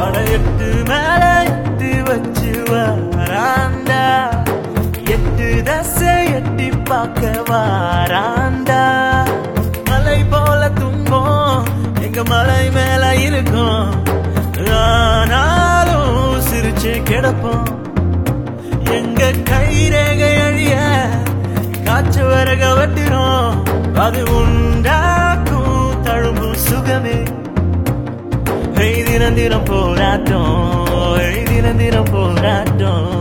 எட்டு மேல எட்டு வச்சு வாராண்டா. எட்டு தசை எட்டி பார்க்க வாராண்டா. மலை போல துன்பம் எங்க மலை மேல இருக்கும். ஆனாலும் சிரிச்சு கிடப்போம். எங்க கை ரேகை அழிய காற்று வரக வட்டிரும் அது உண்டாக்கும் தினம் தினம் போராட்டம் தினம் தினம் போராட்டம்